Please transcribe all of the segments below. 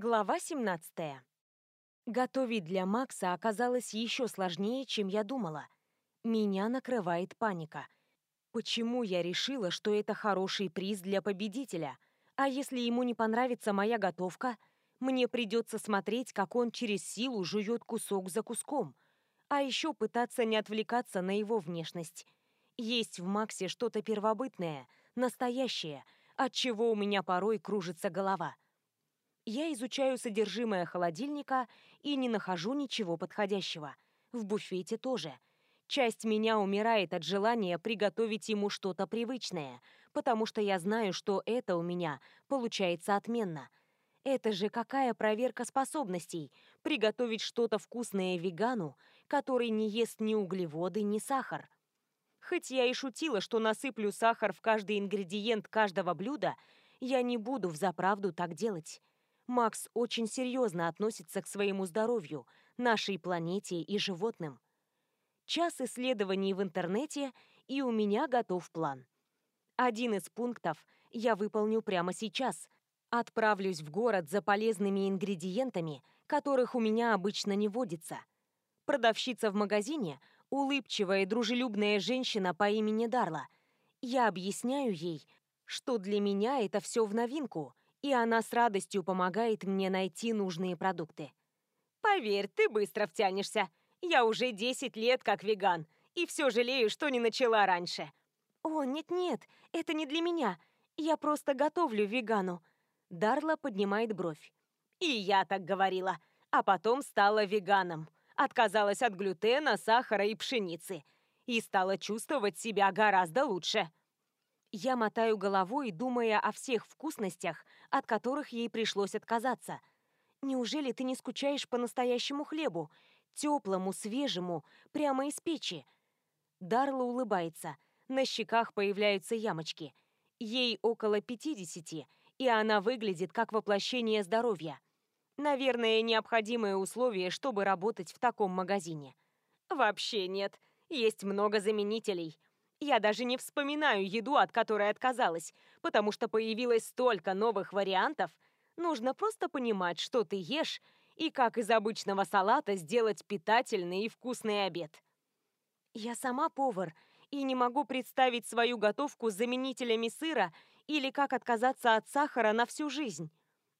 Глава 17. Готовить для Макса оказалось еще сложнее, чем я думала. Меня накрывает паника. Почему я решила, что это хороший приз для победителя? А если ему не понравится моя готовка, мне придется смотреть, как он через силу жует кусок за куском. А еще пытаться не отвлекаться на его внешность. Есть в Максе что-то первобытное, настоящее, от чего у меня порой кружится голова – я изучаю содержимое холодильника и не нахожу ничего подходящего. В буфете тоже. Часть меня умирает от желания приготовить ему что-то привычное, потому что я знаю, что это у меня получается отменно. Это же какая проверка способностей – приготовить что-то вкусное вегану, который не ест ни углеводы, ни сахар. Хоть я и шутила, что насыплю сахар в каждый ингредиент каждого блюда, я не буду взаправду так делать. Макс очень серьезно относится к своему здоровью, нашей планете и животным. Час исследований в интернете, и у меня готов план. Один из пунктов я выполню прямо сейчас. Отправлюсь в город за полезными ингредиентами, которых у меня обычно не водится. Продавщица в магазине – улыбчивая и дружелюбная женщина по имени Дарла. Я объясняю ей, что для меня это все в новинку – и она с радостью помогает мне найти нужные продукты. «Поверь, ты быстро втянешься. Я уже 10 лет как веган, и все жалею, что не начала раньше». «О, нет-нет, это не для меня. Я просто готовлю вегану». Дарла поднимает бровь. «И я так говорила, а потом стала веганом. Отказалась от глютена, сахара и пшеницы. И стала чувствовать себя гораздо лучше». Я мотаю головой, думая о всех вкусностях, от которых ей пришлось отказаться. Неужели ты не скучаешь по настоящему хлебу? Теплому, свежему, прямо из печи? Дарла улыбается. На щеках появляются ямочки. Ей около 50, и она выглядит как воплощение здоровья. Наверное, необходимое условие, чтобы работать в таком магазине. Вообще нет. Есть много заменителей. Я даже не вспоминаю еду, от которой отказалась, потому что появилось столько новых вариантов. Нужно просто понимать, что ты ешь, и как из обычного салата сделать питательный и вкусный обед. Я сама повар, и не могу представить свою готовку с заменителями сыра или как отказаться от сахара на всю жизнь.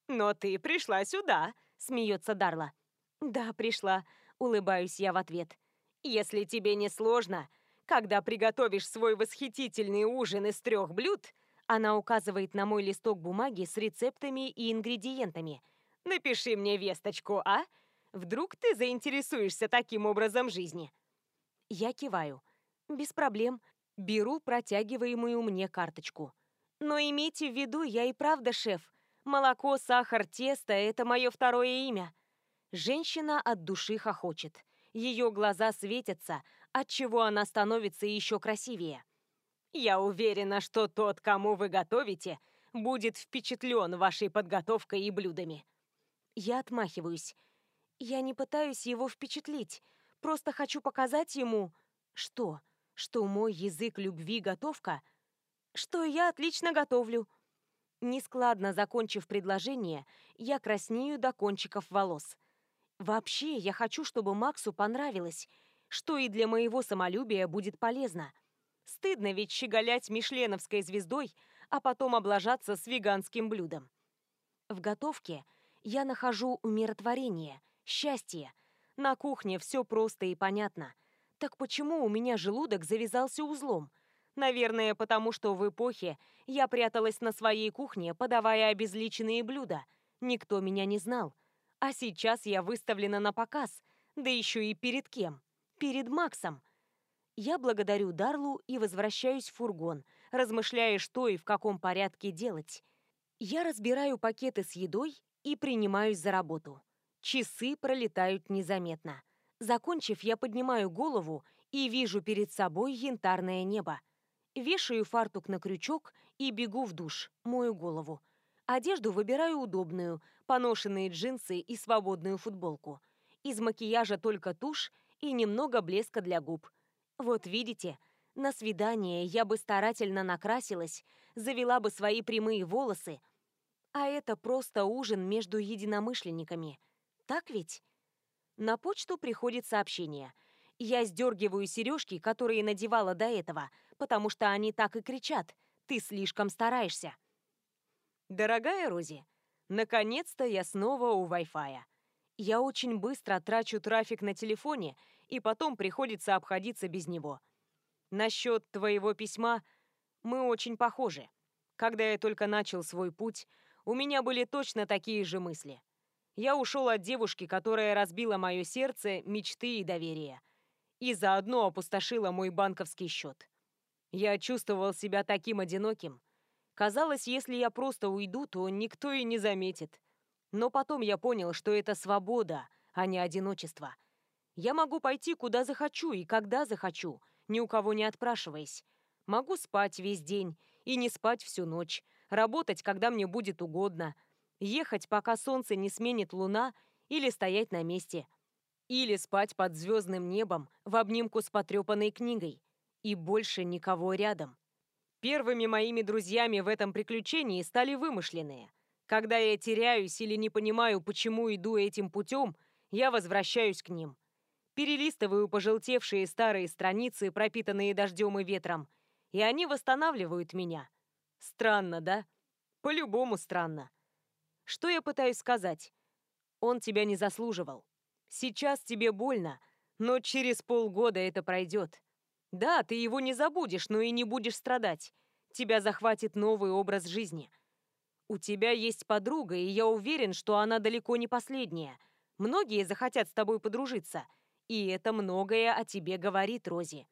«Но ты пришла сюда», — смеется Дарла. «Да, пришла», — улыбаюсь я в ответ. «Если тебе не сложно, когда приготовишь свой восхитительный ужин из трех блюд, она указывает на мой листок бумаги с рецептами и ингредиентами. Напиши мне весточку, а? Вдруг ты заинтересуешься таким образом жизни? Я киваю. Без проблем. Беру протягиваемую мне карточку. Но имейте в виду, я и правда шеф. Молоко, сахар, тесто – это мое второе имя. Женщина от души хохочет. Ее глаза светятся, отчего она становится еще красивее. «Я уверена, что тот, кому вы готовите, будет впечатлен вашей подготовкой и блюдами». Я отмахиваюсь. Я не пытаюсь его впечатлить, просто хочу показать ему... Что? Что мой язык любви готовка? Что я отлично готовлю. Нескладно закончив предложение, я краснею до кончиков волос. Вообще, я хочу, чтобы Максу понравилось, что и для моего самолюбия будет полезно. Стыдно ведь щеголять мишленовской звездой, а потом облажаться с веганским блюдом. В готовке я нахожу умиротворение, счастье. На кухне все просто и понятно. Так почему у меня желудок завязался узлом? Наверное, потому что в эпохе я пряталась на своей кухне, подавая обезличенные блюда. Никто меня не знал. А сейчас я выставлена на показ, да еще и перед кем? Перед Максом. Я благодарю Дарлу и возвращаюсь в фургон, размышляя, что и в каком порядке делать. Я разбираю пакеты с едой и принимаюсь за работу. Часы пролетают незаметно. Закончив, я поднимаю голову и вижу перед собой янтарное небо. Вешаю фартук на крючок и бегу в душ, мою голову. Одежду выбираю удобную, поношенные джинсы и свободную футболку. Из макияжа только тушь и немного блеска для губ. Вот видите, на свидание я бы старательно накрасилась, завела бы свои прямые волосы. А это просто ужин между единомышленниками. Так ведь? На почту приходит сообщение. Я сдергиваю сережки, которые надевала до этого, потому что они так и кричат. Ты слишком стараешься. Дорогая Рози, наконец-то я снова у Wi-Fi. Я очень быстро трачу трафик на телефоне, и потом приходится обходиться без него. Насчет твоего письма мы очень похожи. Когда я только начал свой путь, у меня были точно такие же мысли. Я ушел от девушки, которая разбила мое сердце, мечты и доверие. И заодно опустошила мой банковский счет. Я чувствовал себя таким одиноким. Казалось, если я просто уйду, то никто и не заметит. Но потом я понял, что это свобода, а не одиночество. Я могу пойти куда захочу и когда захочу, ни у кого не отпрашиваясь. Могу спать весь день и не спать всю ночь, работать, когда мне будет угодно, ехать, пока солнце не сменит луна, или стоять на месте. Или спать под звездным небом в обнимку с потрепанной книгой. И больше никого рядом. Первыми моими друзьями в этом приключении стали вымышленные. Когда я теряюсь или не понимаю, почему иду этим путем, я возвращаюсь к ним. Перелистываю пожелтевшие старые страницы, пропитанные дождем и ветром, и они восстанавливают меня. Странно, да? По-любому странно. Что я пытаюсь сказать? Он тебя не заслуживал. Сейчас тебе больно, но через полгода это пройдет. Да, ты его не забудешь, но и не будешь страдать. Тебя захватит новый образ жизни. У тебя есть подруга, и я уверен, что она далеко не последняя. Многие захотят с тобой подружиться, и это многое о тебе говорит, Рози.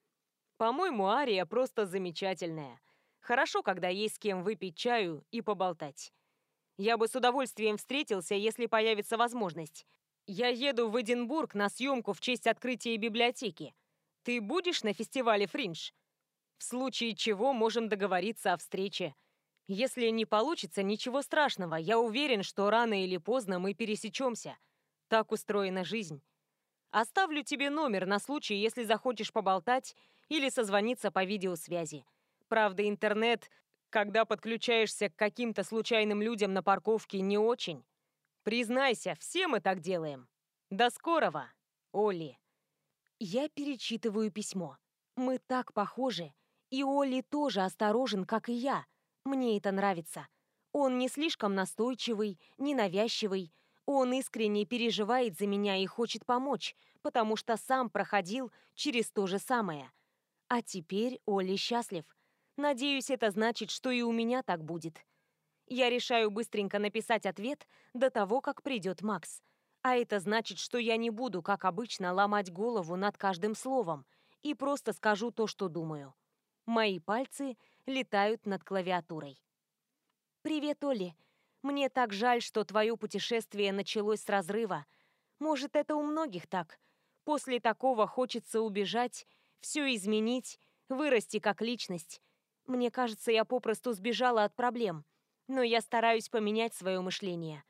По-моему, Ария просто замечательная. Хорошо, когда есть с кем выпить чаю и поболтать. Я бы с удовольствием встретился, если появится возможность. Я еду в Эдинбург на съемку в честь открытия библиотеки. Ты будешь на фестивале «Фриндж»? В случае чего можем договориться о встрече. Если не получится, ничего страшного. Я уверен, что рано или поздно мы пересечемся. Так устроена жизнь. Оставлю тебе номер на случай, если захочешь поболтать или созвониться по видеосвязи. Правда, интернет, когда подключаешься к каким-то случайным людям на парковке, не очень. Признайся, все мы так делаем. До скорого, Оли. Я перечитываю письмо. Мы так похожи. И Оли тоже осторожен, как и я. Мне это нравится. Он не слишком настойчивый, ненавязчивый. Он искренне переживает за меня и хочет помочь, потому что сам проходил через то же самое. А теперь Оли счастлив. Надеюсь, это значит, что и у меня так будет. Я решаю быстренько написать ответ до того, как придет Макс. А это значит, что я не буду, как обычно, ломать голову над каждым словом и просто скажу то, что думаю. Мои пальцы летают над клавиатурой. «Привет, Оли. Мне так жаль, что твое путешествие началось с разрыва. Может, это у многих так. После такого хочется убежать, все изменить, вырасти как личность, мне кажется, я попросту сбежала от проблем. Но я стараюсь поменять свое мышление.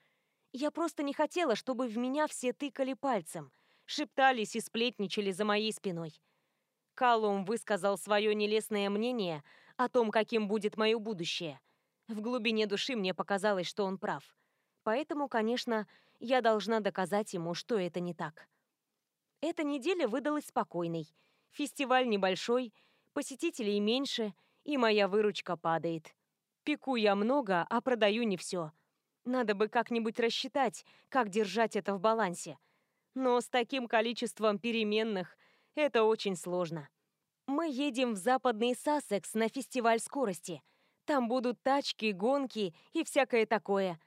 Я просто не хотела, чтобы в меня все тыкали пальцем, шептались и сплетничали за моей спиной. Калум высказал свое нелестное мнение о том, каким будет мое будущее. В глубине души мне показалось, что он прав. Поэтому, конечно, я должна доказать ему, что это не так. Эта неделя выдалась спокойной. Фестиваль небольшой, посетителей меньше — и моя выручка падает. Пеку я много, а продаю не все. Надо бы как-нибудь рассчитать, как держать это в балансе. Но с таким количеством переменных это очень сложно. Мы едем в западный Сассекс на фестиваль скорости. Там будут тачки, гонки и всякое такое.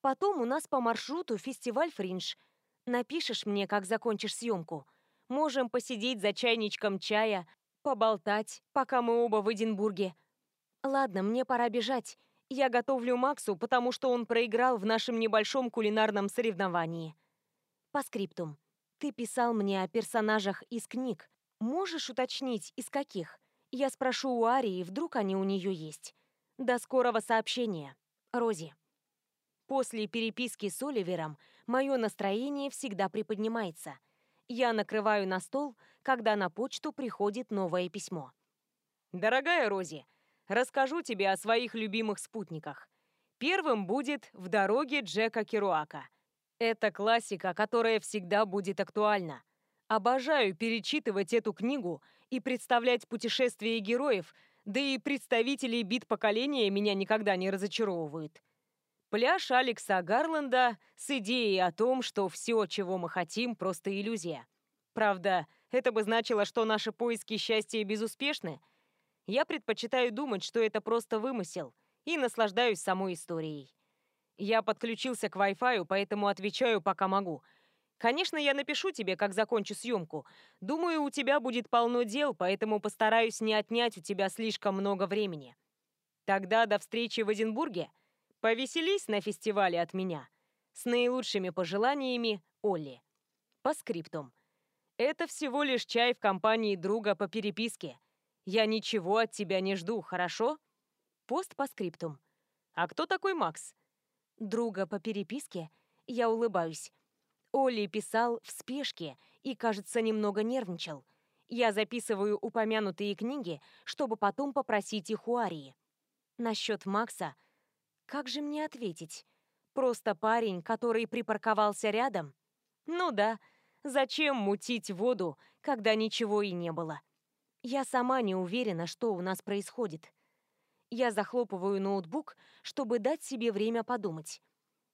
Потом у нас по маршруту фестиваль Фриндж. Напишешь мне, как закончишь съемку. Можем посидеть за чайничком чая, поболтать, пока мы оба в Эдинбурге. Ладно, мне пора бежать. Я готовлю Максу, потому что он проиграл в нашем небольшом кулинарном соревновании. По скриптум. Ты писал мне о персонажах из книг. Можешь уточнить, из каких? Я спрошу у Арии, вдруг они у нее есть. До скорого сообщения. Рози. После переписки с Оливером мое настроение всегда приподнимается. Я накрываю на стол, когда на почту приходит новое письмо. «Дорогая Рози, расскажу тебе о своих любимых спутниках. Первым будет «В дороге Джека Керуака». Это классика, которая всегда будет актуальна. Обожаю перечитывать эту книгу и представлять путешествия героев, да и представителей бит поколения меня никогда не разочаровывают. Пляж Алекса Гарленда с идеей о том, что все, чего мы хотим, просто иллюзия. Правда, это бы значило, что наши поиски счастья безуспешны. Я предпочитаю думать, что это просто вымысел, и наслаждаюсь самой историей. Я подключился к Wi-Fi, поэтому отвечаю, пока могу. Конечно, я напишу тебе, как закончу съемку. Думаю, у тебя будет полно дел, поэтому постараюсь не отнять у тебя слишком много времени. Тогда до встречи в Эдинбурге. Повеселись на фестивале от меня. С наилучшими пожеланиями, Олли. По скриптум. Это всего лишь чай в компании друга по переписке. Я ничего от тебя не жду, хорошо? Пост по скриптум. А кто такой Макс? Друга по переписке? Я улыбаюсь. Олли писал в спешке и, кажется, немного нервничал. Я записываю упомянутые книги, чтобы потом попросить их у Арии. Насчет Макса – как же мне ответить? Просто парень, который припарковался рядом? Ну да, зачем мутить воду, когда ничего и не было? Я сама не уверена, что у нас происходит. Я захлопываю ноутбук, чтобы дать себе время подумать.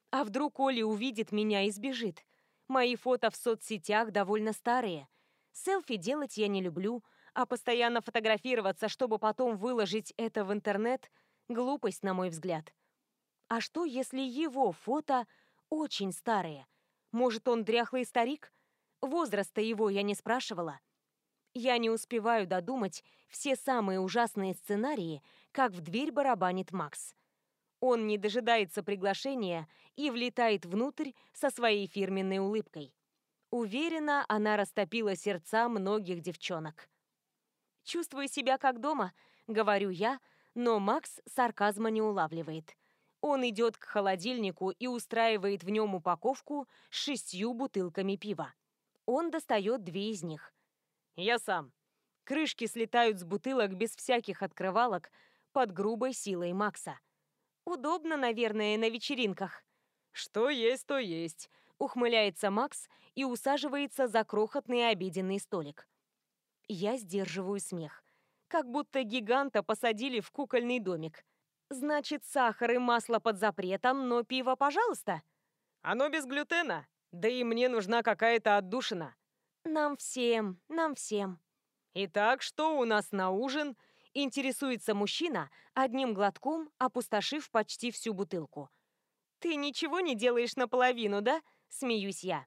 А вдруг Оля увидит меня и сбежит? Мои фото в соцсетях довольно старые. Селфи делать я не люблю, а постоянно фотографироваться, чтобы потом выложить это в интернет – глупость, на мой взгляд. А что, если его фото очень старые? Может, он дряхлый старик? Возраста его я не спрашивала. Я не успеваю додумать все самые ужасные сценарии, как в дверь барабанит Макс. Он не дожидается приглашения и влетает внутрь со своей фирменной улыбкой. Уверена, она растопила сердца многих девчонок. «Чувствую себя как дома», — говорю я, но Макс сарказма не улавливает. Он идет к холодильнику и устраивает в нем упаковку с шестью бутылками пива. Он достает две из них. «Я сам». Крышки слетают с бутылок без всяких открывалок под грубой силой Макса. Удобно, наверное, на вечеринках. «Что есть, то есть», — ухмыляется Макс и усаживается за крохотный обеденный столик. Я сдерживаю смех. Как будто гиганта посадили в кукольный домик. Значит, сахар и масло под запретом, но пиво, пожалуйста. Оно без глютена. Да и мне нужна какая-то отдушина. Нам всем, нам всем. Итак, что у нас на ужин? Интересуется мужчина, одним глотком опустошив почти всю бутылку. Ты ничего не делаешь наполовину, да? Смеюсь я.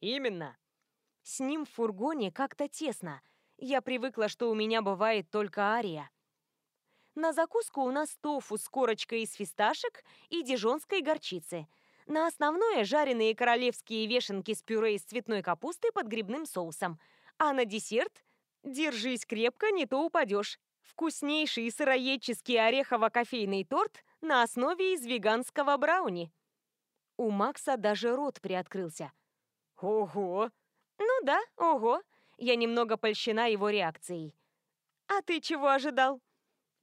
Именно. С ним в фургоне как-то тесно. Я привыкла, что у меня бывает только Ария. На закуску у нас тофу с корочкой из фисташек и дижонской горчицы. На основное жареные королевские вешенки с пюре из цветной капусты под грибным соусом. А на десерт держись крепко, не то упадешь. Вкуснейший сыроедческий орехово-кофейный торт на основе из веганского брауни. У Макса даже рот приоткрылся. Ого! Ну да, ого. Я немного польщена его реакцией. А ты чего ожидал?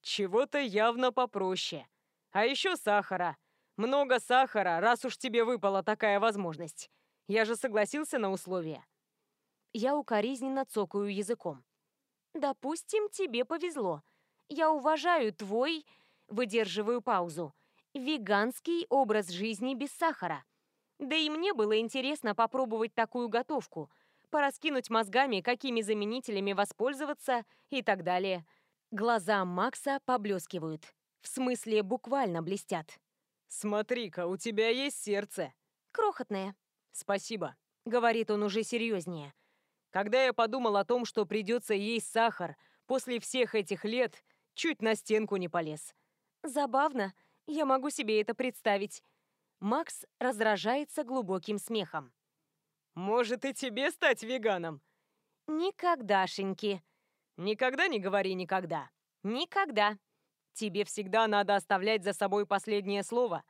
Чего-то явно попроще. А еще сахара. Много сахара, раз уж тебе выпала такая возможность. Я же согласился на условия. Я укоризненно цокаю языком. Допустим, тебе повезло. Я уважаю твой, выдерживаю паузу, веганский образ жизни без сахара. Да и мне было интересно попробовать такую готовку, пораскинуть мозгами, какими заменителями воспользоваться и так далее – Глаза Макса поблескивают. В смысле, буквально блестят. «Смотри-ка, у тебя есть сердце». «Крохотное». «Спасибо», — говорит он уже серьезнее. «Когда я подумал о том, что придется есть сахар, после всех этих лет чуть на стенку не полез». «Забавно. Я могу себе это представить». Макс раздражается глубоким смехом. «Может, и тебе стать веганом?» «Никогдашеньки», Никогда не говори никогда. Никогда. Тебе всегда надо оставлять за собой последнее слово.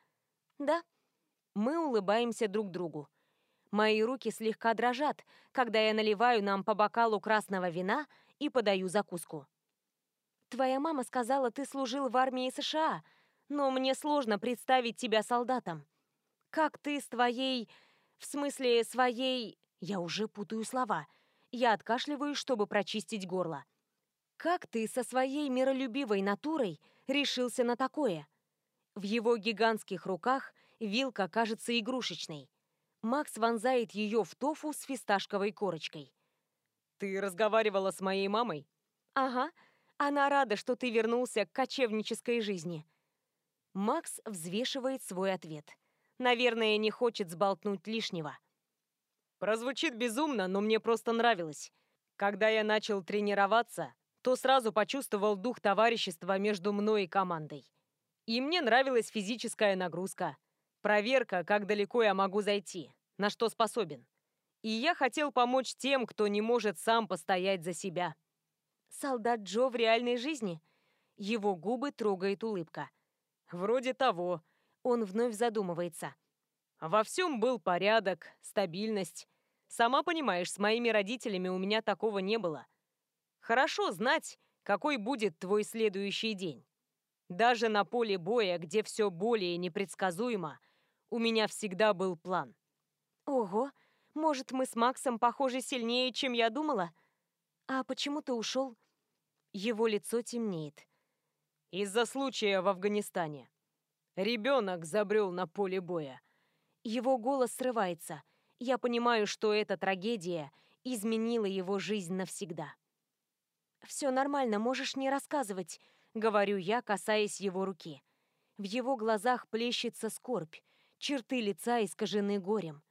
Да. Мы улыбаемся друг другу. Мои руки слегка дрожат, когда я наливаю нам по бокалу красного вина и подаю закуску. Твоя мама сказала, ты служил в армии США. но мне сложно представить тебя солдатом. Как ты с твоей... В смысле, своей... Я уже путаю слова. Я откашливаюсь, чтобы прочистить горло. Как ты со своей миролюбивой натурой решился на такое? В его гигантских руках вилка кажется игрушечной. Макс вонзает ее в тофу с фисташковой корочкой. «Ты разговаривала с моей мамой?» «Ага. Она рада, что ты вернулся к кочевнической жизни». Макс взвешивает свой ответ. Наверное, не хочет сболтнуть лишнего. Прозвучит безумно, но мне просто нравилось. Когда я начал тренироваться, то сразу почувствовал дух товарищества между мной и командой. И мне нравилась физическая нагрузка. Проверка, как далеко я могу зайти, на что способен. И я хотел помочь тем, кто не может сам постоять за себя. Солдат Джо в реальной жизни? Его губы трогает улыбка. Вроде того. Он вновь задумывается. Во всем был порядок, стабильность. Сама понимаешь, с моими родителями у меня такого не было. Хорошо знать, какой будет твой следующий день. Даже на поле боя, где все более непредсказуемо, у меня всегда был план. Ого, может, мы с Максом похожи сильнее, чем я думала? А почему ты ушел? Его лицо темнеет. Из-за случая в Афганистане. Ребенок забрел на поле боя. Его голос срывается. Я понимаю, что эта трагедия изменила его жизнь навсегда. «Все нормально, можешь не рассказывать», — говорю я, касаясь его руки. В его глазах плещется скорбь, черты лица искажены горем.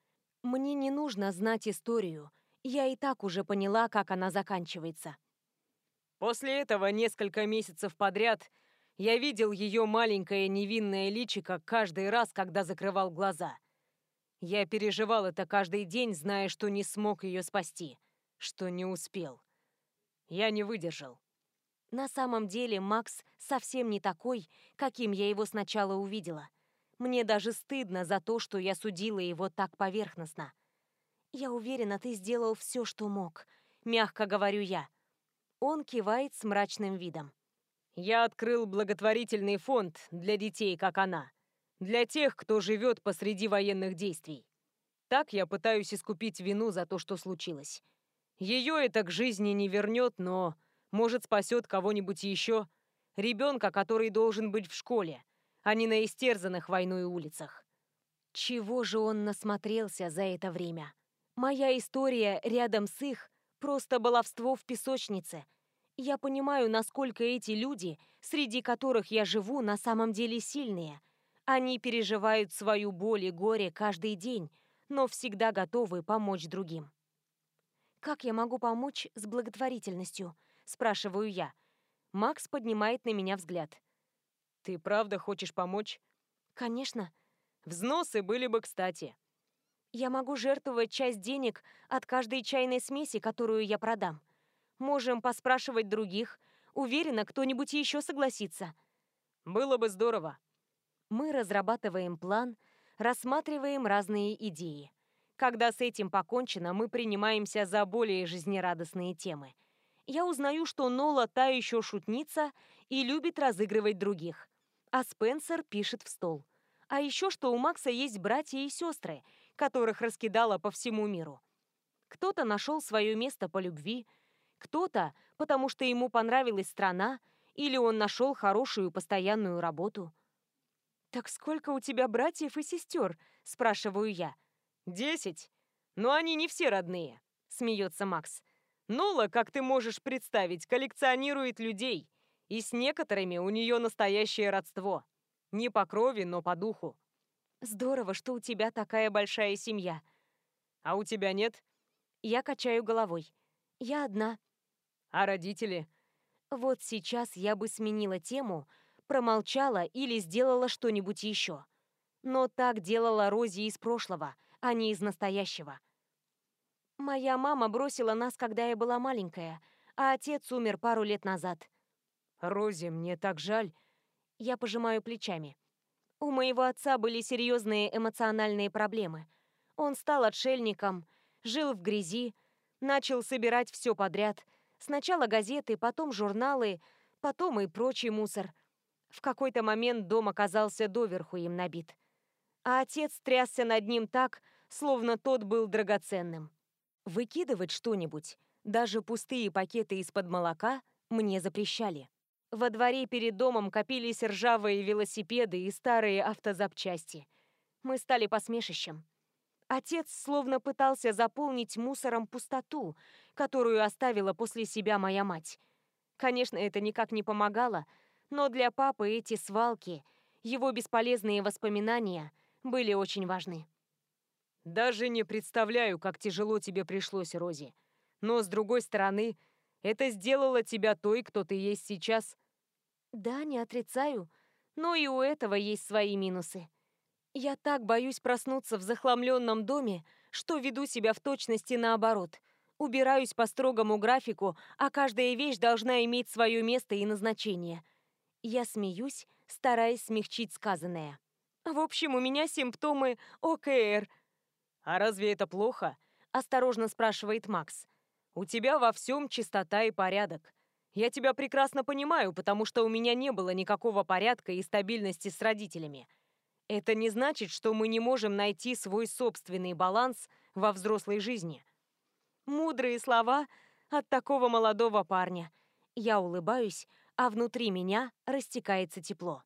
Мне не нужно знать историю, я и так уже поняла, как она заканчивается. После этого несколько месяцев подряд я видел ее маленькое невинное личико каждый раз, когда закрывал глаза. Я переживал это каждый день, зная, что не смог ее спасти, что не успел. Я не выдержал. На самом деле Макс совсем не такой, каким я его сначала увидела. Мне даже стыдно за то, что я судила его так поверхностно. «Я уверена, ты сделал все, что мог», — мягко говорю я. Он кивает с мрачным видом. «Я открыл благотворительный фонд для детей, как она для тех, кто живет посреди военных действий. Так я пытаюсь искупить вину за то, что случилось. Ее это к жизни не вернет, но, может, спасет кого-нибудь еще. Ребенка, который должен быть в школе, а не на истерзанных войной улицах. Чего же он насмотрелся за это время? Моя история рядом с их просто баловство в песочнице. Я понимаю, насколько эти люди, среди которых я живу, на самом деле сильные – они переживают свою боль и горе каждый день, но всегда готовы помочь другим. «Как я могу помочь с благотворительностью?» – спрашиваю я. Макс поднимает на меня взгляд. «Ты правда хочешь помочь?» «Конечно». «Взносы были бы кстати». «Я могу жертвовать часть денег от каждой чайной смеси, которую я продам. Можем поспрашивать других. Уверена, кто-нибудь еще согласится». «Было бы здорово», мы разрабатываем план, рассматриваем разные идеи. Когда с этим покончено, мы принимаемся за более жизнерадостные темы. Я узнаю, что Нола та еще шутница и любит разыгрывать других. А Спенсер пишет в стол. А еще что у Макса есть братья и сестры, которых раскидала по всему миру. Кто-то нашел свое место по любви, кто-то, потому что ему понравилась страна, или он нашел хорошую постоянную работу – «Так сколько у тебя братьев и сестер?» – спрашиваю я. «Десять. Но они не все родные», – смеется Макс. «Нола, как ты можешь представить, коллекционирует людей, и с некоторыми у нее настоящее родство. Не по крови, но по духу». «Здорово, что у тебя такая большая семья». «А у тебя нет?» Я качаю головой. «Я одна». «А родители?» Вот сейчас я бы сменила тему – промолчала или сделала что-нибудь еще. Но так делала Рози из прошлого, а не из настоящего. Моя мама бросила нас, когда я была маленькая, а отец умер пару лет назад. «Рози, мне так жаль». Я пожимаю плечами. У моего отца были серьезные эмоциональные проблемы. Он стал отшельником, жил в грязи, начал собирать все подряд. Сначала газеты, потом журналы, потом и прочий мусор. В какой-то момент дом оказался доверху им набит. А отец трясся над ним так, словно тот был драгоценным. Выкидывать что-нибудь, даже пустые пакеты из-под молока, мне запрещали. Во дворе перед домом копились ржавые велосипеды и старые автозапчасти. Мы стали посмешищем. Отец словно пытался заполнить мусором пустоту, которую оставила после себя моя мать. Конечно, это никак не помогало, но для папы эти свалки, его бесполезные воспоминания были очень важны. «Даже не представляю, как тяжело тебе пришлось, Рози. Но, с другой стороны, это сделало тебя той, кто ты есть сейчас». «Да, не отрицаю, но и у этого есть свои минусы. Я так боюсь проснуться в захламленном доме, что веду себя в точности наоборот. Убираюсь по строгому графику, а каждая вещь должна иметь свое место и назначение. Я смеюсь, стараясь смягчить сказанное. В общем, у меня симптомы ОКР. «А разве это плохо?» – осторожно спрашивает Макс. «У тебя во всем чистота и порядок. Я тебя прекрасно понимаю, потому что у меня не было никакого порядка и стабильности с родителями. Это не значит, что мы не можем найти свой собственный баланс во взрослой жизни. Мудрые слова от такого молодого парня. Я улыбаюсь, а внутри меня растекается тепло.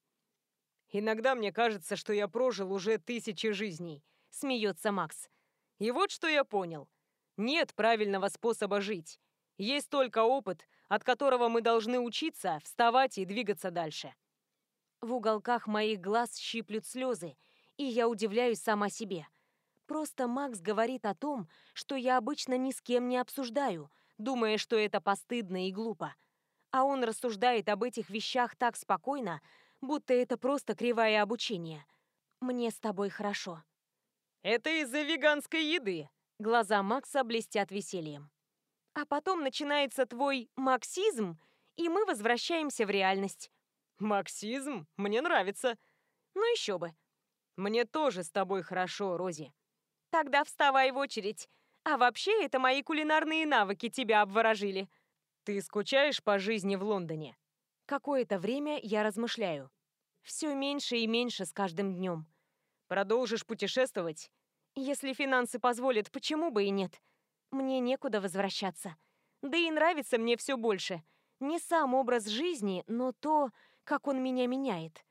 «Иногда мне кажется, что я прожил уже тысячи жизней», — смеется Макс. «И вот что я понял. Нет правильного способа жить. Есть только опыт, от которого мы должны учиться, вставать и двигаться дальше». В уголках моих глаз щиплют слезы, и я удивляюсь сама себе. Просто Макс говорит о том, что я обычно ни с кем не обсуждаю, думая, что это постыдно и глупо. А он рассуждает об этих вещах так спокойно, будто это просто кривое обучение. Мне с тобой хорошо. Это из-за веганской еды. Глаза Макса блестят весельем. А потом начинается твой максизм, и мы возвращаемся в реальность. Максизм? Мне нравится. Ну еще бы. Мне тоже с тобой хорошо, Рози. Тогда вставай в очередь. А вообще, это мои кулинарные навыки тебя обворожили. Ты скучаешь по жизни в Лондоне? Какое-то время я размышляю. Все меньше и меньше с каждым днем. Продолжишь путешествовать? Если финансы позволят, почему бы и нет? Мне некуда возвращаться. Да и нравится мне все больше. Не сам образ жизни, но то, как он меня меняет.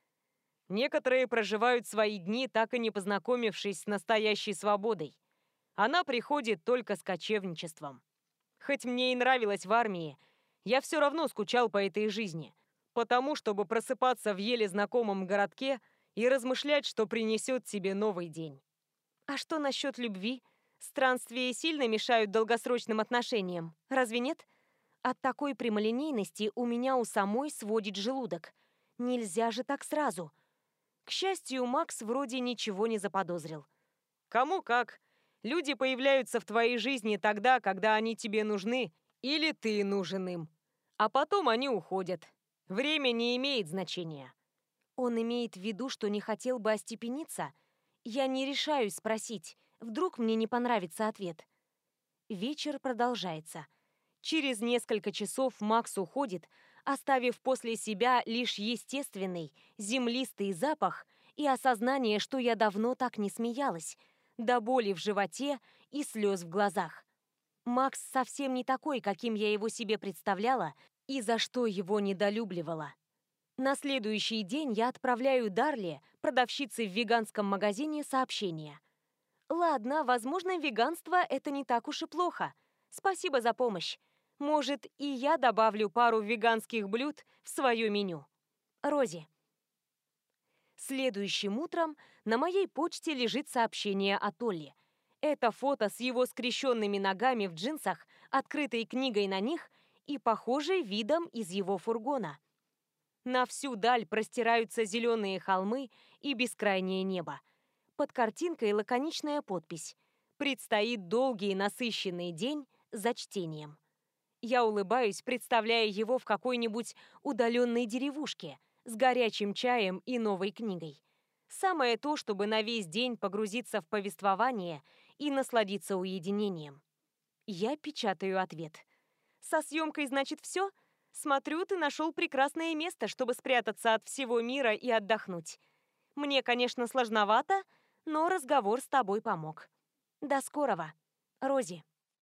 Некоторые проживают свои дни, так и не познакомившись с настоящей свободой. Она приходит только с кочевничеством. Хоть мне и нравилось в армии, я все равно скучал по этой жизни, потому чтобы просыпаться в еле знакомом городке и размышлять, что принесет тебе новый день. А что насчет любви? Странствия сильно мешают долгосрочным отношениям, разве нет? От такой прямолинейности у меня у самой сводит желудок – Нельзя же так сразу. К счастью, Макс вроде ничего не заподозрил. Кому как. Люди появляются в твоей жизни тогда, когда они тебе нужны, или ты нужен им. А потом они уходят. Время не имеет значения. Он имеет в виду, что не хотел бы остепениться? Я не решаюсь спросить. Вдруг мне не понравится ответ. Вечер продолжается. Через несколько часов Макс уходит, оставив после себя лишь естественный, землистый запах и осознание, что я давно так не смеялась, до боли в животе и слез в глазах. Макс совсем не такой, каким я его себе представляла и за что его недолюбливала. На следующий день я отправляю Дарли, продавщице в веганском магазине, сообщение. «Ладно, возможно, веганство – это не так уж и плохо. Спасибо за помощь. Может, и я добавлю пару веганских блюд в свое меню. Рози. Следующим утром на моей почте лежит сообщение от Олли. Это фото с его скрещенными ногами в джинсах, открытой книгой на них и похожей видом из его фургона. На всю даль простираются зеленые холмы и бескрайнее небо. Под картинкой лаконичная подпись. Предстоит долгий насыщенный день за чтением. Я улыбаюсь, представляя его в какой-нибудь удаленной деревушке с горячим чаем и новой книгой. Самое то, чтобы на весь день погрузиться в повествование и насладиться уединением. Я печатаю ответ. Со съемкой, значит, все? Смотрю, ты нашел прекрасное место, чтобы спрятаться от всего мира и отдохнуть. Мне, конечно, сложновато, но разговор с тобой помог. До скорого, Рози.